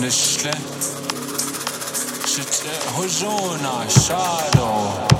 نشلة شت هجونا شادو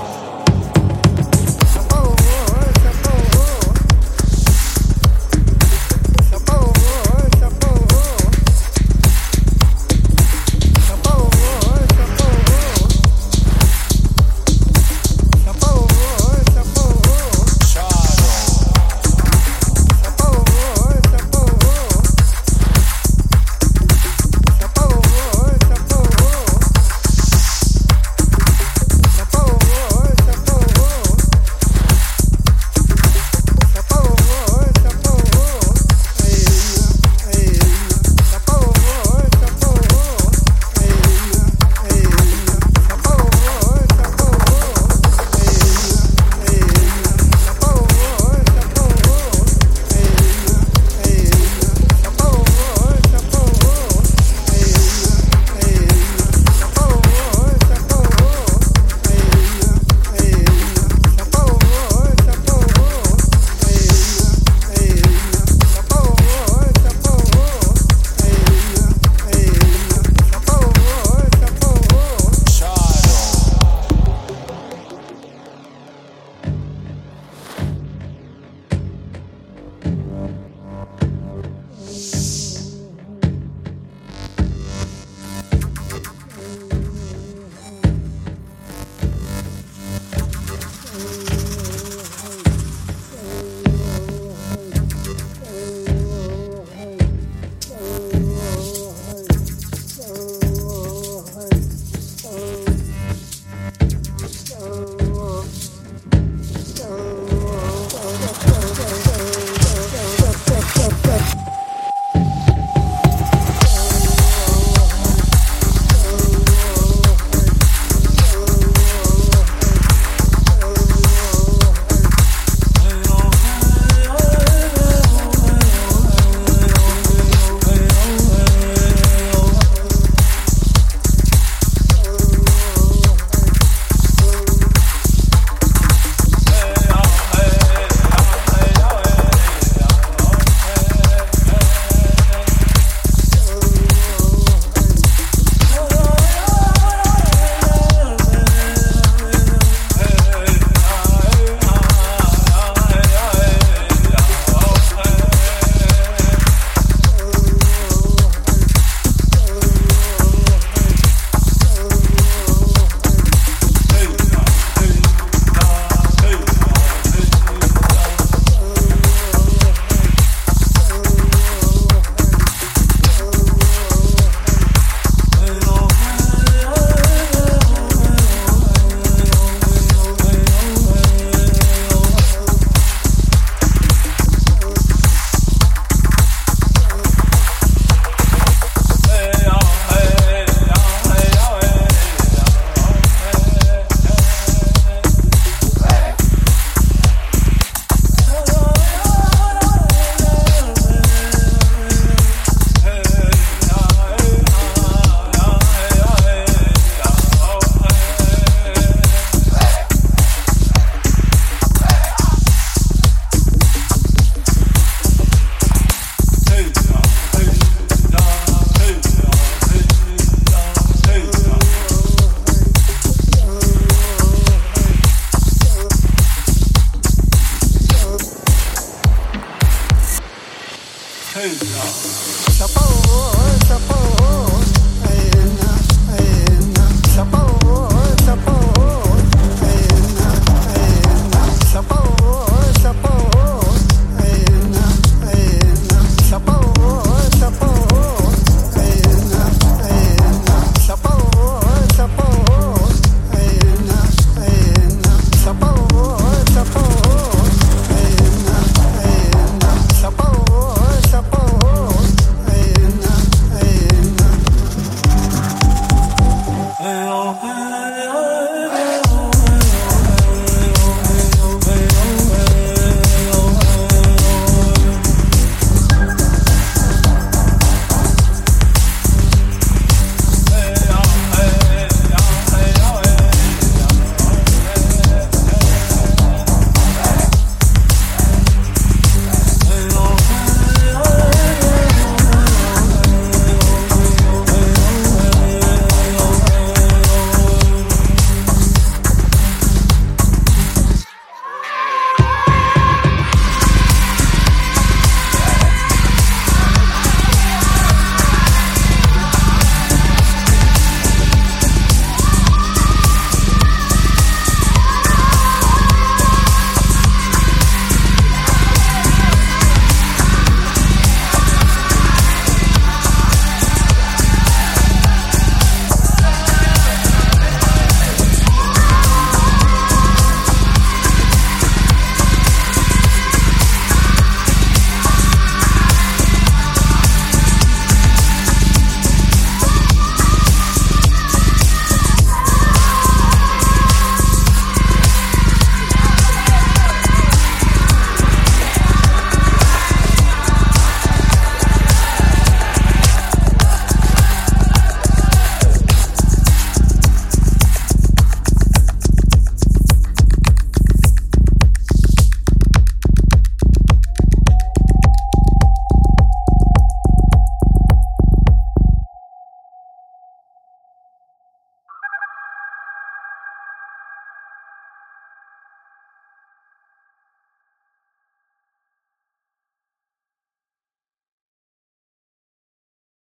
Chapo, oh, chapo. Oh.